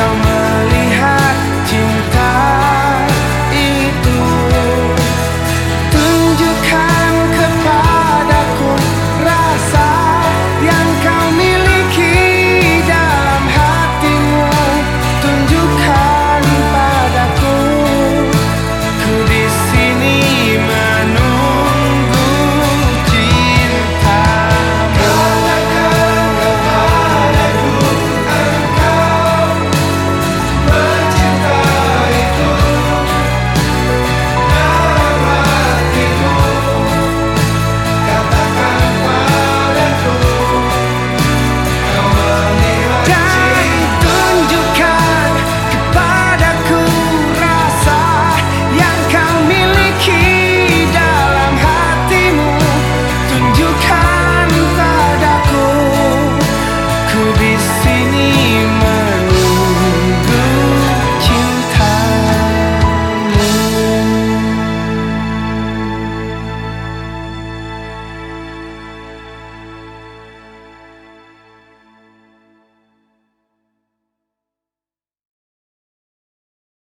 so much. sini